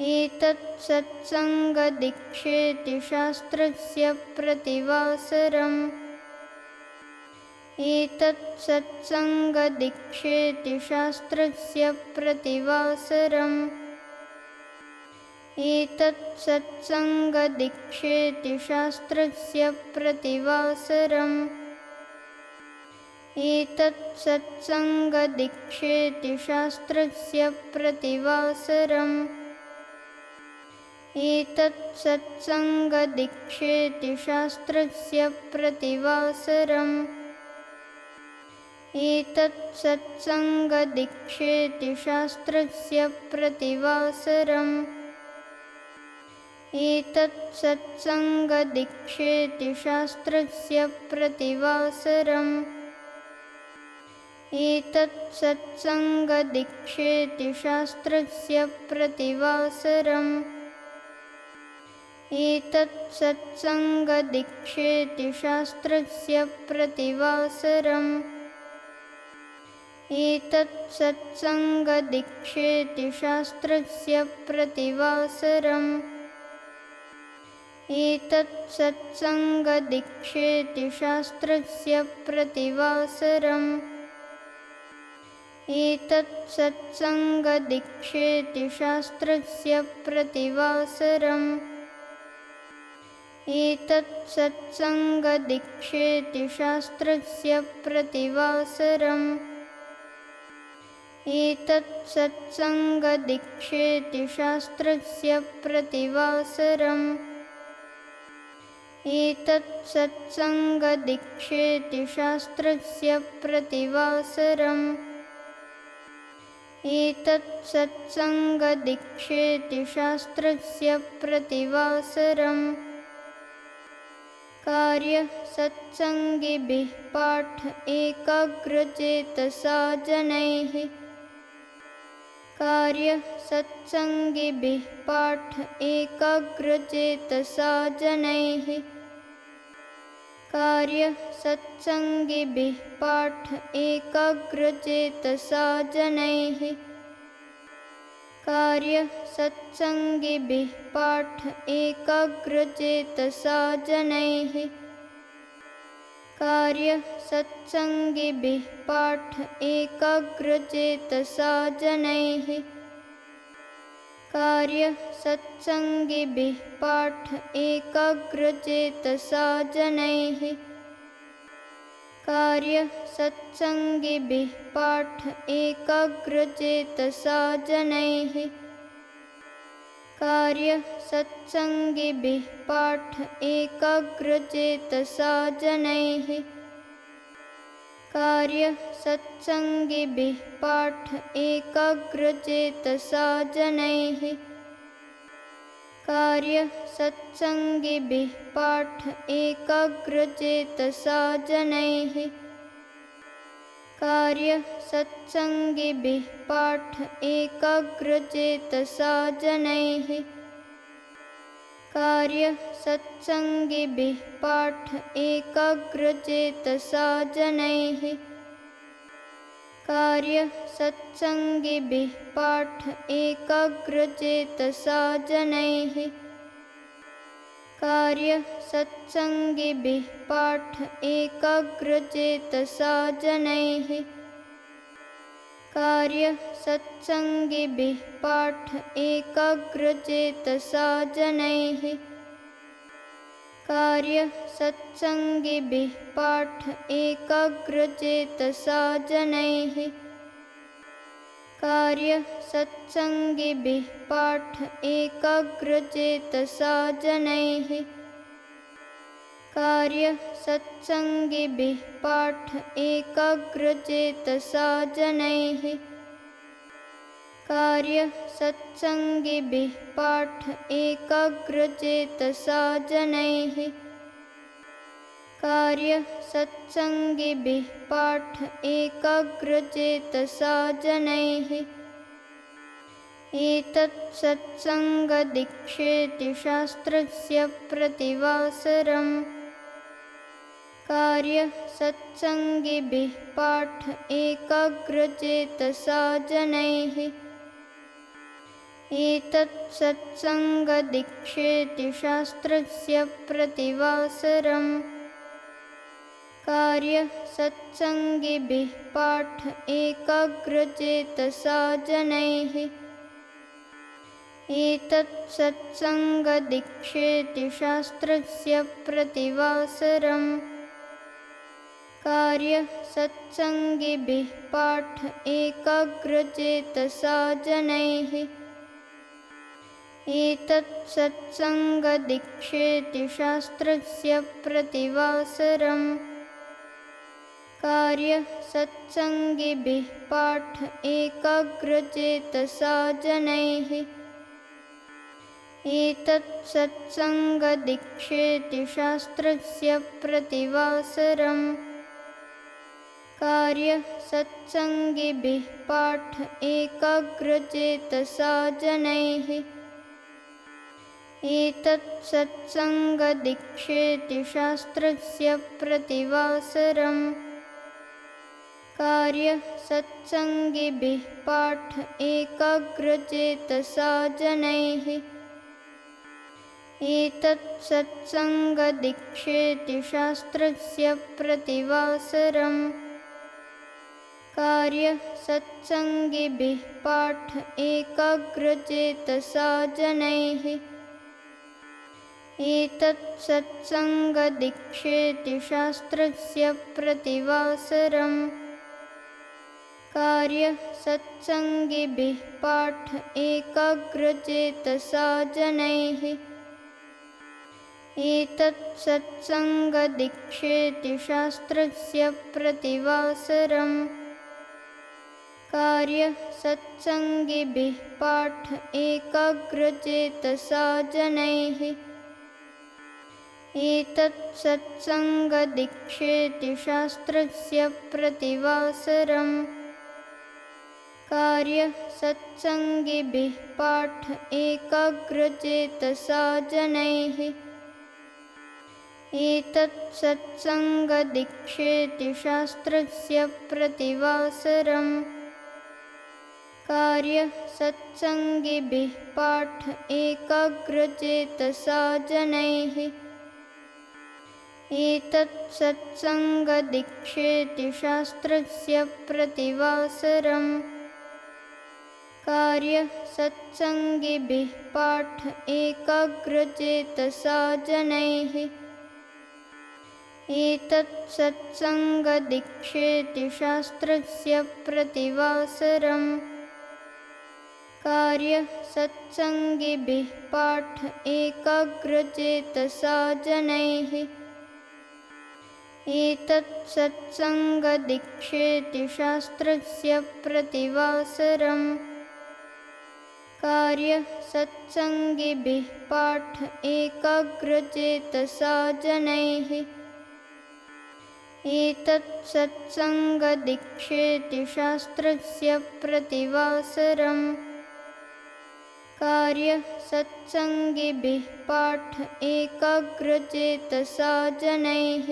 एतत्सत्सङ्गदीक्षेति शास्त्रस्य प्रतिवासरम्। एतत्सत्सङ्गदीक्षेति शास्त्रस्य प्रतिवासरम्। एतत्सत्सङ्गदीक्षेति शास्त्रस्य प्रतिवासरम्। एतत्सत्सङ्गदीक्षेति शास्त्रस्य प्रतिवासरम्। एतत्सत्सङ्गदीक्षेति शास्त्रस्य प्रतिवासरम्। एतत्सत्सङ्गदीक्षेति शास्त्रस्य प्रतिवासरम्। एतत्सत्सङ्गदीक्षेति शास्त्रस्य प्रतिवासरम्। एतत्सत्सङ्गदीक्षेति शास्त्रस्य प्रतिवासरम्। एतत्सत्सङ्गदीक्षेति शास्त्रस्य प्रतिवासरम्। एतत्सत्सङ्गदीक्षेति शास्त्रस्य प्रतिवासरम्। एतत्सत्सङ्गदीक्षेति शास्त्रस्य प्रतिवासरम्। एतत्सत्सङ्गदीक्षेति शास्त्रस्य प्रतिवासरम्। एतत्सत्सङ्गदीक्षेति शास्त्रस्य प्रतिवासरम्। एतत्सत्सङ्गदीक्षेति शास्त्रस्य प्रतिवासरम्। एतत्सत्सङ्गदीक्षेति शास्त्रस्य प्रतिवासरम्। एतत्सत्सङ्गदीक्षेति शास्त्रस्य प्रतिवासरम्। कार्यसत्सङ्गिभिः पाठ एकाग्रचेतसा जनैः। कार्यसत्सङ्गिभिः पाठ एकाग्रचेतसा जनैः। कार्यसत्सङ्गिभिः पाठ एकाग्रचेतसा जनैः कार्यसत्सङ्गिभिः पाठ एकाग्रचेतसा जनैः। कार्यसत्सङ्गिभिः पाठ एकाग्रचेतसा जनैः। कार्यसत्सङ्गिभिः पाठ एकाग्रचेतसा जनैः कार्यसत्सङ्गिभिः पाठ एकाग्रचेतसा जनैः। कार्यसत्सङ्गिभिः पाठ एकाग्रचेतसा जनैः। कार्यसत्सङ्गिभिः पाठ एकाग्रचेतसा जनैः कार्यसत्सङ्गिभिः पाठ एकाग्रचेतसा जनैः। कार्यसत्सङ्गिभिः पाठ एकाग्रचेतसा जनैः। कार्यसत्सङ्गिभिः पाठ एकाग्रचेतसा जनैः कार्यसत्सङ्गिभिः पाठ एकाग्रचेतसा जनैः। कार्यसत्सङ्गिभिः पाठ एकाग्रचेतसा जनैः। कार्यसत्सङ्गिभिः पाठ एकाग्रचेतसा जनैः कार्यसत्सङ्गिभिः पाठ एकाग्रचेतसा जनैः। कार्यसत्सङ्गिभिः पाठ एकाग्रचेतसा जनैः। कार्यसत्सङ्गिभिः पाठ एकाग्रचेतसा जनैः एकाग्रचेतसा जनैः। कार्य सत्सङ्गिभिः पाठ एकाग्रचेतसा जनैः। एतत् सत्सङ्गदीक्षेति शास्त्रस्य प्रतिवासरम्। कार्य सत्सङ्गिभिः पाठ एकाग्रचेतसा जनैः एतत् सत्सङ्गदीक्षेति शास्त्रस्य प्रतिवासरम्। कार्य सत्सङ्गिभिः पाठ एकाग्रचेतसा जनैः। एतत् सत्सङ्गदीक्षेति शास्त्रस्य प्रतिवासरम्। कार्य सत्सङ्गिभिः पाठ एकाग्रचेतसा जनैः एतत् सत्सङ्गदीक्षेति शास्त्रस्य प्रतिवासरम् कार्य सत्सङ्गिभिः पाठ एकाग्रचेतसा जनैः। एतत् सत्सङ्गदीक्षेति शास्त्रस्य प्रतिवासरम् कार्य सत्सङ्गिभिः पाठ एकाग्रचेतसा जनैः एतत् सत्सङ्गदीक्षेति शास्त्रस्य प्रतिवासरम् कार्य सत्सङ्गिभिः पाठ एकाग्रचेतसा जनैः। एतत् कार्य सत्सङ्गिभिः पाठ एकाग्रचेतसा जनैः एतत् सत्सङ्गदीक्षेति शास्त्रस्य प्रतिवासरम् कार्य सत्सङ्गिभिः पाठ एकाग्रचेतसा जनैः। एतत् सत्सङ्गदीक्षेति शास्त्रस्य प्रतिवासरम् कार्य सत्सङ्गिभिः पाठ एकाग्रचेतसा जनैः एतत् सत्सङ्गदीक्षेति शास्त्रस्य प्रतिवासरम् कार्य सत्सङ्गिभिः पाठ एकाग्रचेतसा जनैः। एतत् कार्य सत्सङ्गिभिः पाठ एकाग्रचेतसा जनैः एतत् सत्सङ्गदीक्षेति शास्त्रस्य प्रतिवासरम्। कार्य सत्सङ्गिभिः पाठ एकाग्रचेतसा जनैः। एतत् सत्सङ्गदीक्षेति शास्त्रस्य प्रतिवासरम्। कार्य सत्सङ्गिभिः पाठ एकाग्रचेतसा जनैः एतत् सत्सङ्गदीक्षेति शास्त्रस्य प्रतिवासरम् कार्य सत्सङ्गिभिः पाठ एकाग्रचेतसा जनैः। एतत् सत्सङ्गदीक्षेति शास्त्रस्य प्रतिवासरम् कार्य सत्सङ्गिभिः पाठ एकाग्रचेतसा जनैः